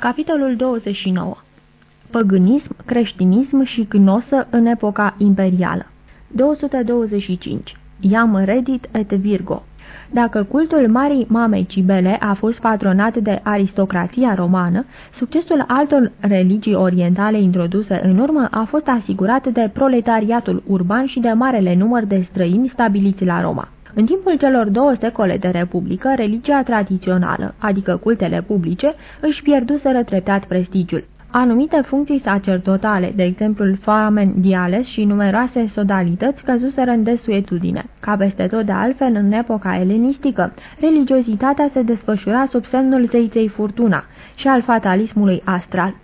Capitolul 29 Păgânism, creștinism și gnosă în epoca imperială 225. Iam Redit et Virgo dacă cultul Marii Mamei Cibele a fost patronat de aristocrația romană, succesul altor religii orientale introduse în urmă a fost asigurat de proletariatul urban și de marele număr de străini stabiliți la Roma. În timpul celor două secole de republică, religia tradițională, adică cultele publice, își pierduseră treptat prestigiul. Anumite funcții sacerdotale, de exemplu famen diales și numeroase sodalități, căzuseră în desuetudine. Ca peste tot de altfel, în epoca elenistică, religiozitatea se desfășura sub semnul zeiței furtuna și al fatalismului astral.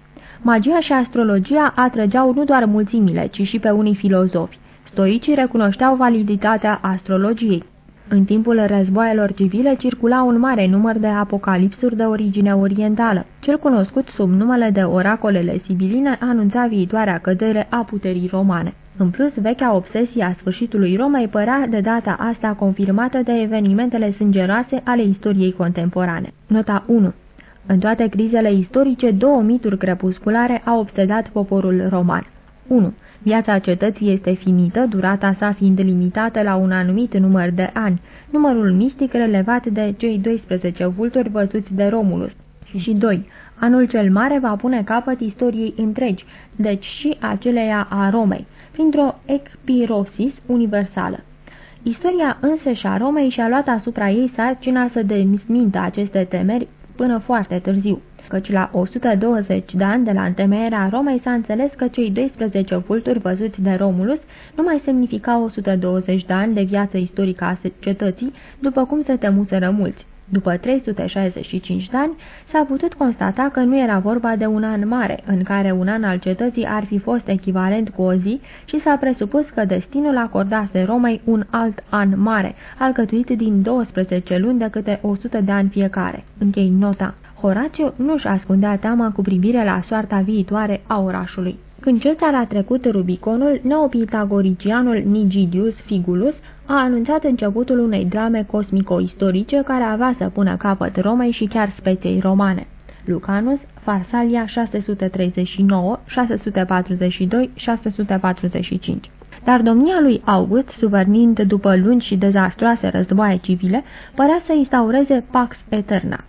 Magia și astrologia atrăgeau nu doar mulțimile, ci și pe unii filozofi. Stoicii recunoșteau validitatea astrologiei. În timpul războaielor civile circula un mare număr de apocalipsuri de origine orientală. Cel cunoscut sub numele de oracolele sibiline anunța viitoarea cădere a puterii romane. În plus, vechea obsesie a sfârșitului Romei părea de data asta confirmată de evenimentele sângeroase ale istoriei contemporane. Nota 1 În toate crizele istorice, două mituri crepusculare au obsedat poporul roman. 1. Viața cetății este finită, durata sa fiind limitată la un anumit număr de ani, numărul mistic relevat de cei 12 vulturi văzuți de Romulus. Și 2. Anul cel mare va pune capăt istoriei întregi, deci și aceleia a Romei, printr-o expirosis universală. Istoria însăși a Romei și-a luat asupra ei sarcina să demismintă aceste temeri până foarte târziu căci la 120 de ani de la întemeierea Romei s-a înțeles că cei 12 vulturi văzuți de Romulus nu mai semnificau 120 de ani de viață istorică a cetății, după cum se temuseră mulți. După 365 de ani, s-a putut constata că nu era vorba de un an mare, în care un an al cetății ar fi fost echivalent cu o zi și s-a presupus că destinul acordase Romei un alt an mare, alcătuit din 12 luni de câte 100 de ani fiecare. Închei nota. Horatiu nu-și ascundea teama cu privire la soarta viitoare a orașului. Când Cezar a trecut Rubiconul, neopitagoricianul Nigidius Figulus a anunțat începutul unei drame cosmico-istorice care avea să pună capăt Romei și chiar speței romane. Lucanus, Farsalia 639, 642, 645 dar domnia lui August, suvernind după lungi și dezastroase războaie civile, părea să instaureze Pax Eterna.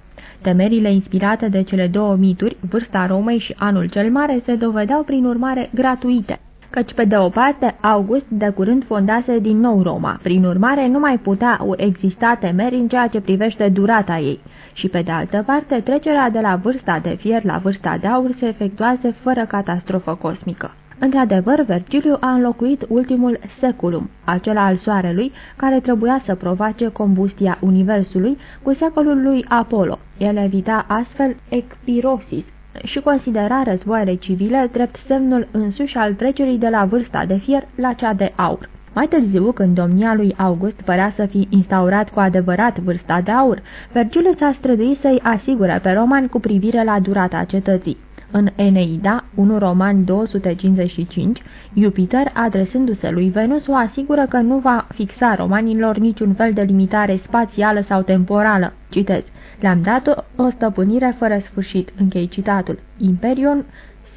Temerile inspirate de cele două mituri, vârsta Romei și anul cel mare, se dovedeau prin urmare gratuite. Căci pe de o parte August de curând fondase din nou Roma, prin urmare nu mai putea exista temeri în ceea ce privește durata ei, și pe de altă parte trecerea de la vârsta de fier la vârsta de aur se efectuase fără catastrofă cosmică. Într-adevăr, Vergiliu a înlocuit ultimul seculum, acela al soarelui, care trebuia să provoace combustia universului, cu secolul lui Apollo. El evita astfel ecpirosis și considera războaiele civile drept semnul însuși al trecerii de la vârsta de fier la cea de aur. Mai târziu, când domnia lui August părea să fi instaurat cu adevărat vârsta de aur, Vergiliu s-a străduit să-i asigure pe romani cu privire la durata cetății. În Eneida, 1 Roman 255, Jupiter, adresându-se lui Venus, o asigură că nu va fixa romanilor niciun fel de limitare spațială sau temporală. Citez. Le-am dat o stăpânire fără sfârșit. Închei citatul. Imperion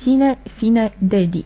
sine fine dedi.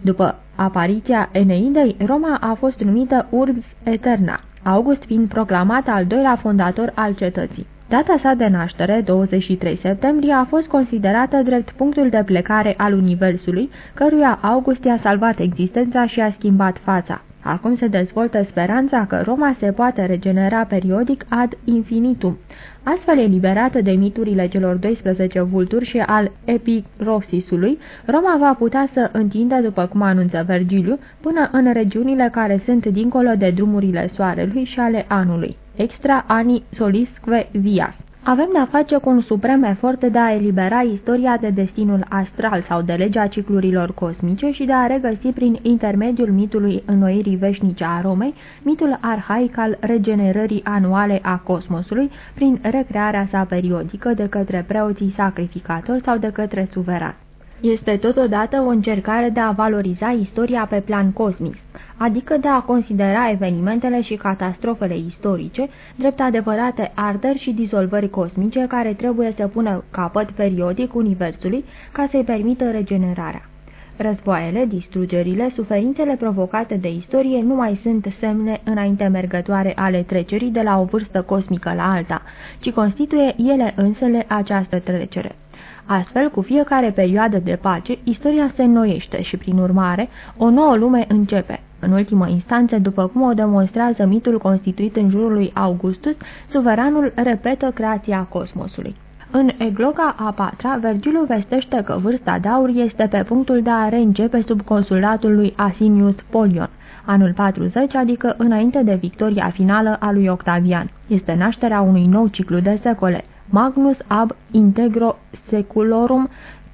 După apariția Eneidei, Roma a fost numită Urbs Eterna, August fiind proclamat al doilea fondator al cetății. Data sa de naștere, 23 septembrie, a fost considerată drept punctul de plecare al Universului, căruia August i-a salvat existența și a schimbat fața. Acum se dezvoltă speranța că Roma se poate regenera periodic ad infinitum. Astfel eliberată de miturile celor 12 vulturi și al Epirosisului, Roma va putea să întindă, după cum anunță Vergiliu, până în regiunile care sunt dincolo de drumurile soarelui și ale anului extra ani solisque vias. Avem de-a face cu un suprem efort de a elibera istoria de destinul astral sau de legea ciclurilor cosmice și de a regăsi prin intermediul mitului înnoirii veșnice a Romei, mitul arhaic al regenerării anuale a cosmosului prin recrearea sa periodică de către preoții sacrificatori sau de către suveran. Este totodată o încercare de a valoriza istoria pe plan cosmic, adică de a considera evenimentele și catastrofele istorice drept adevărate arderi și dizolvări cosmice care trebuie să pună capăt periodic Universului ca să-i permită regenerarea. Războaiele, distrugerile, suferințele provocate de istorie nu mai sunt semne înainte mergătoare ale trecerii de la o vârstă cosmică la alta, ci constituie ele însele această trecere. Astfel, cu fiecare perioadă de pace, istoria se înnoiește și, prin urmare, o nouă lume începe. În ultimă instanță, după cum o demonstrează mitul constituit în jurul lui Augustus, suveranul repetă creația cosmosului. În Egloga a patra, Vergiliu vestește că vârsta de aur este pe punctul de a reîncepe sub consulatul lui Asinius Polion, anul 40, adică înainte de victoria finală a lui Octavian. Este nașterea unui nou ciclu de secole. Magnus ab integro seculorum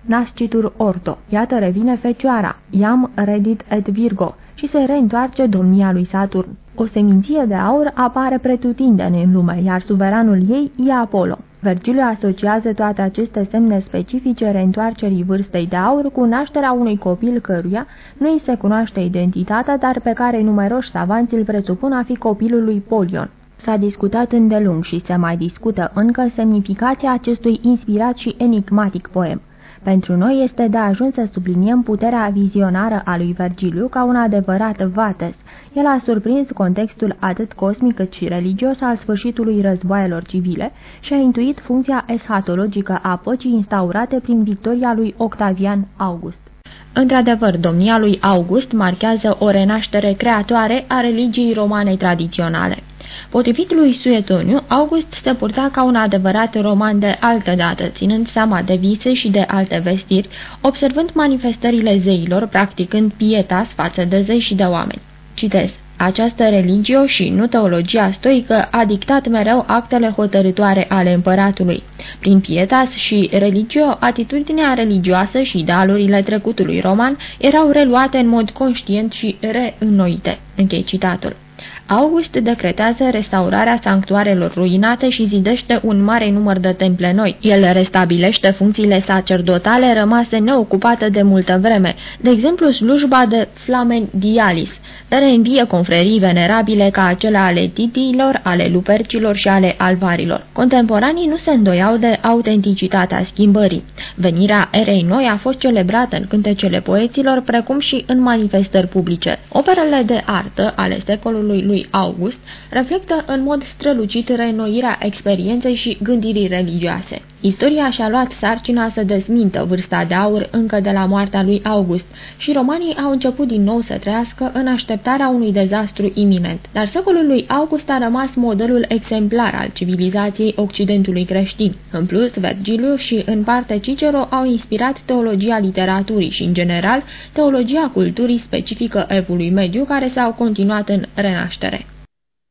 nascitur orto. Iată revine fecioara, iam redit et virgo, și se reîntoarce domnia lui Saturn. O seminție de aur apare pretutindeni în lume, iar suveranul ei e Apollo. Vergiliu asociază toate aceste semne specifice reîntoarcerii vârstei de aur cu nașterea unui copil căruia nu îi se cunoaște identitatea, dar pe care numeroși savanți îl presupun a fi copilul lui Polion. S-a discutat îndelung și se mai discută încă semnificația acestui inspirat și enigmatic poem. Pentru noi este de ajuns să subliniem puterea vizionară a lui Vergiliu ca un adevărat vates. El a surprins contextul atât cosmic cât și religios al sfârșitului războaielor civile și a intuit funcția eschatologică a păcii instaurate prin victoria lui Octavian August. Într-adevăr, domnia lui August marchează o renaștere creatoare a religiei romane tradiționale. Potrivit lui Suetoniu, August se purta ca un adevărat roman de altă dată, ținând seama de vise și de alte vestiri, observând manifestările zeilor, practicând pietas față de zei și de oameni. Citez. Această religio și nu teologia stoică a dictat mereu actele hotărătoare ale împăratului. Prin pietas și religio, atitudinea religioasă și idealurile trecutului roman erau reluate în mod conștient și reînnoite. Închei citatul. August decretează restaurarea sanctuarelor ruinate și zidește un mare număr de temple noi. El restabilește funcțiile sacerdotale rămase neocupate de multă vreme, de exemplu slujba de flamen dialis, reînvie confrerii venerabile ca acele ale titiilor, ale lupercilor și ale alvarilor. Contemporanii nu se îndoiau de autenticitatea schimbării. Venirea erei noi a fost celebrată în cântecele poeților, precum și în manifestări publice. Operele de artă ale secolului lui August reflectă în mod strălucit reînnoirea experienței și gândirii religioase. Istoria și-a luat sarcina să dezmintă vârsta de aur încă de la moartea lui August și romanii au început din nou să trăiască în așteptarea unui dezastru iminent. Dar secolul lui August a rămas modelul exemplar al civilizației Occidentului creștin. În plus, Vergiliu și în parte Cicero au inspirat teologia literaturii și, în general, teologia culturii specifică evului mediu care s-au continuat în renaștere.